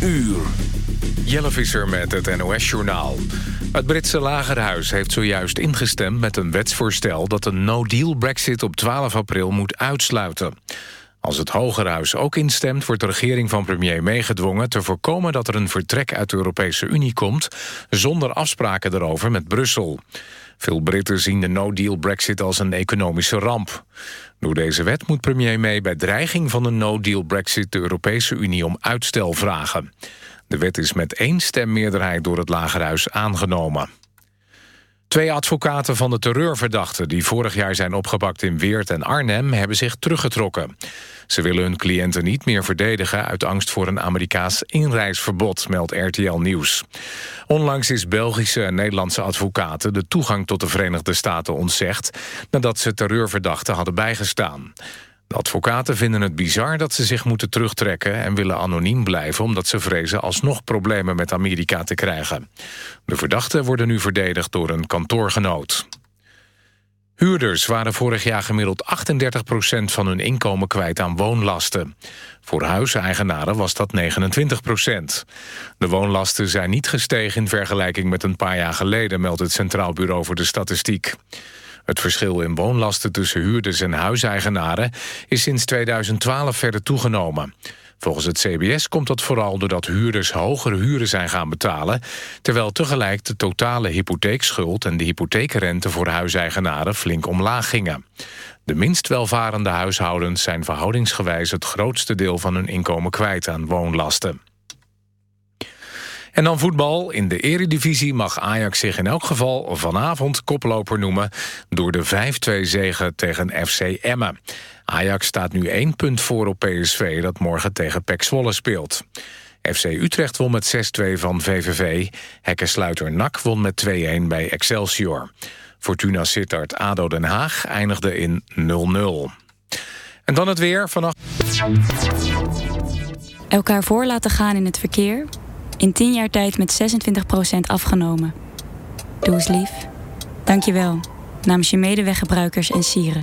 uur. Jelle Visser met het NOS-journaal. Het Britse Lagerhuis heeft zojuist ingestemd met een wetsvoorstel... dat een no-deal brexit op 12 april moet uitsluiten. Als het Hogerhuis ook instemt, wordt de regering van premier meegedwongen... te voorkomen dat er een vertrek uit de Europese Unie komt... zonder afspraken erover met Brussel. Veel Britten zien de no-deal brexit als een economische ramp. Door deze wet moet premier May bij dreiging van een no-deal brexit... de Europese Unie om uitstel vragen. De wet is met één stemmeerderheid door het Lagerhuis aangenomen. Twee advocaten van de terreurverdachten die vorig jaar zijn opgepakt in Weert en Arnhem hebben zich teruggetrokken. Ze willen hun cliënten niet meer verdedigen uit angst voor een Amerikaans inreisverbod, meldt RTL Nieuws. Onlangs is Belgische en Nederlandse advocaten de toegang tot de Verenigde Staten ontzegd nadat ze terreurverdachten hadden bijgestaan. De advocaten vinden het bizar dat ze zich moeten terugtrekken... en willen anoniem blijven omdat ze vrezen alsnog problemen met Amerika te krijgen. De verdachten worden nu verdedigd door een kantoorgenoot. Huurders waren vorig jaar gemiddeld 38% van hun inkomen kwijt aan woonlasten. Voor huiseigenaren was dat 29% De woonlasten zijn niet gestegen in vergelijking met een paar jaar geleden... meldt het Centraal Bureau voor de Statistiek. Het verschil in woonlasten tussen huurders en huiseigenaren... is sinds 2012 verder toegenomen. Volgens het CBS komt dat vooral doordat huurders hogere huren zijn gaan betalen... terwijl tegelijk de totale hypotheekschuld en de hypotheekrente voor huiseigenaren flink omlaag gingen. De minst welvarende huishoudens zijn verhoudingsgewijs het grootste deel van hun inkomen kwijt aan woonlasten. En dan voetbal. In de eredivisie mag Ajax zich in elk geval vanavond koploper noemen... door de 5-2 zegen tegen FC Emmen. Ajax staat nu één punt voor op PSV dat morgen tegen PEC Zwolle speelt. FC Utrecht won met 6-2 van VVV. Hekkensluiter NAC won met 2-1 bij Excelsior. Fortuna Sittard ADO Den Haag eindigde in 0-0. En dan het weer vannacht. Elkaar voor laten gaan in het verkeer in 10 jaar tijd met 26% afgenomen. Doe eens lief. Dank je wel. Namens je medeweggebruikers en sieren.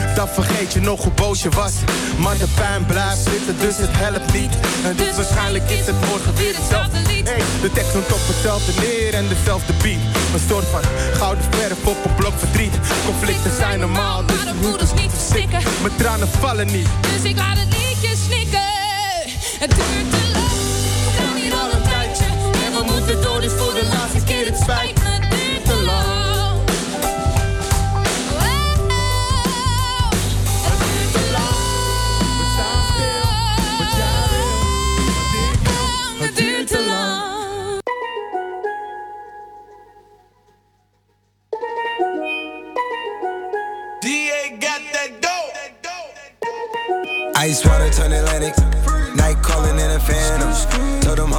dan vergeet je nog hoe boos je was. Maar de pijn blijft zitten, dus het helpt niet. En dus waarschijnlijk is het morgen weer hetzelfde lied. Hey, de tekst komt op hetzelfde neer en dezelfde beat. Een soort van gouden verf op een blok verdriet. Conflicten zijn normaal, dus Maar de moeders niet verstikken. mijn tranen vallen niet. Dus ik laat het liedje snikken. Het duurt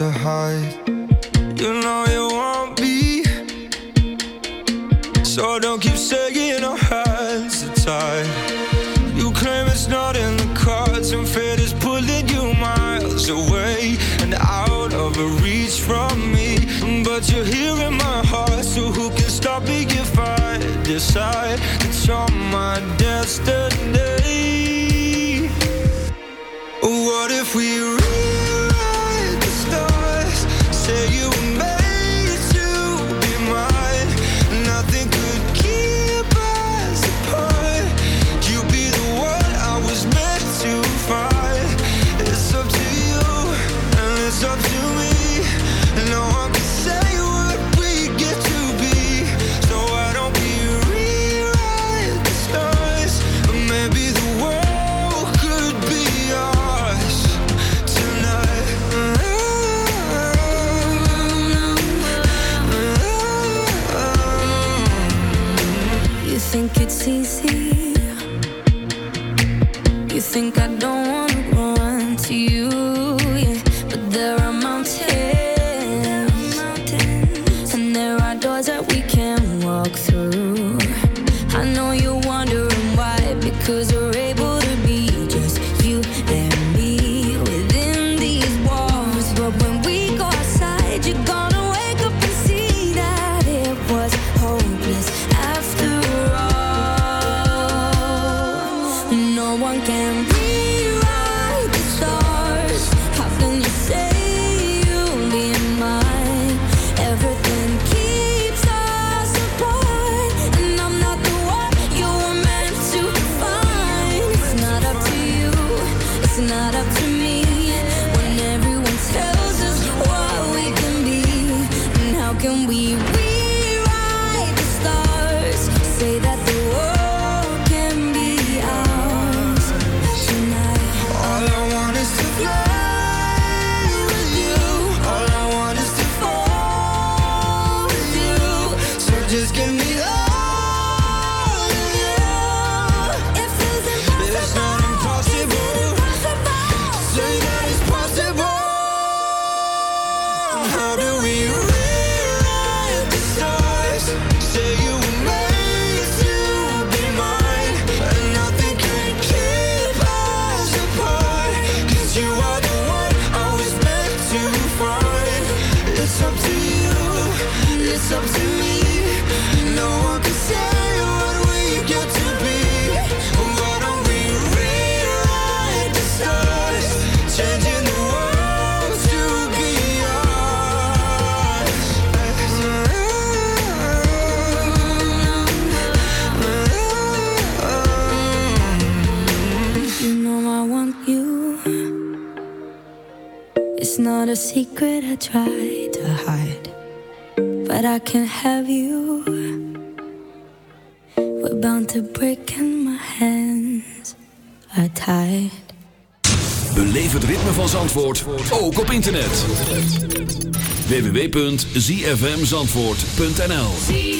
To hide. You know you want me. So don't keep saying our hands are. You claim it's not in the cards, and fate is pulling you miles away and out of reach from me. But you're here in my heart, so who can stop me if I decide think it's easy? You think I don't secret I try to hide, but I can have you. We're bound to break and my hands are tied. Beleef het ritme van Zandvoort, ook op internet. www.zfmzandvoort.nl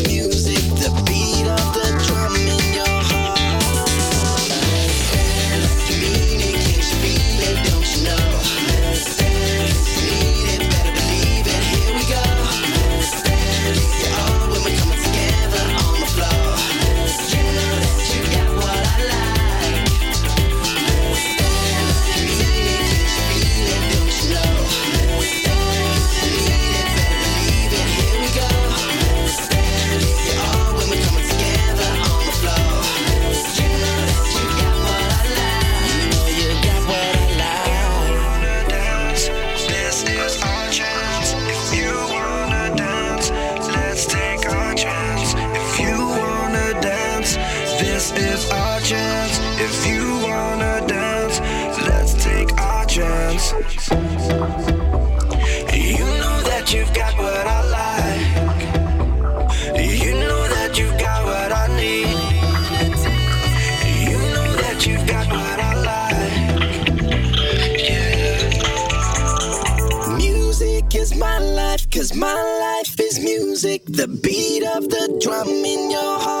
The beat of the drum in your heart.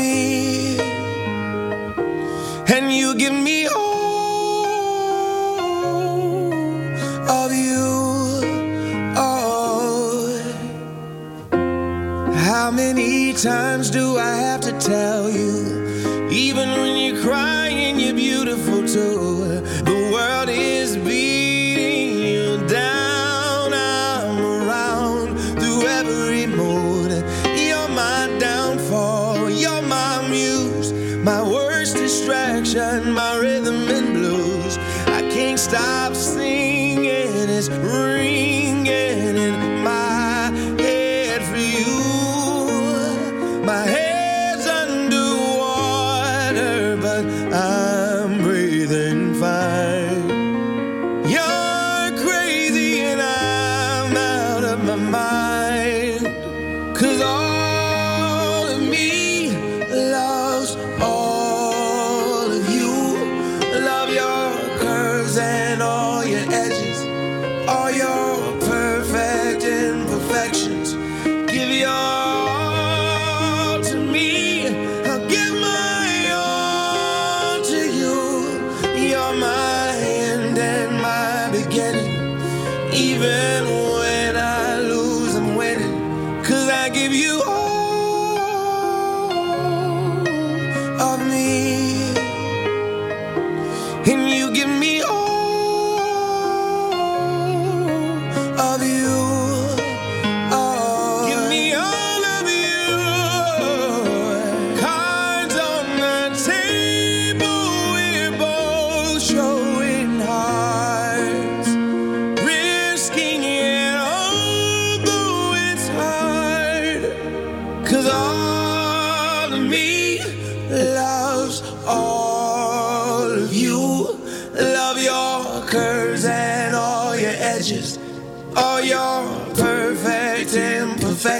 me, and you give me all of you. Oh, how many times do I have to tell you?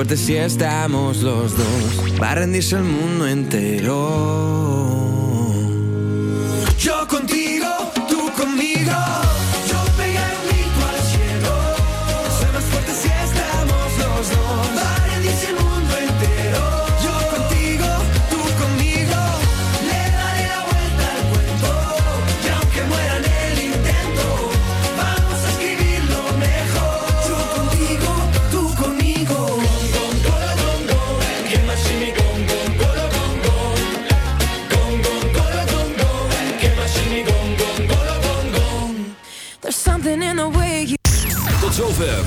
fuertes si estamos los dos. Va a rendirse el mundo entero.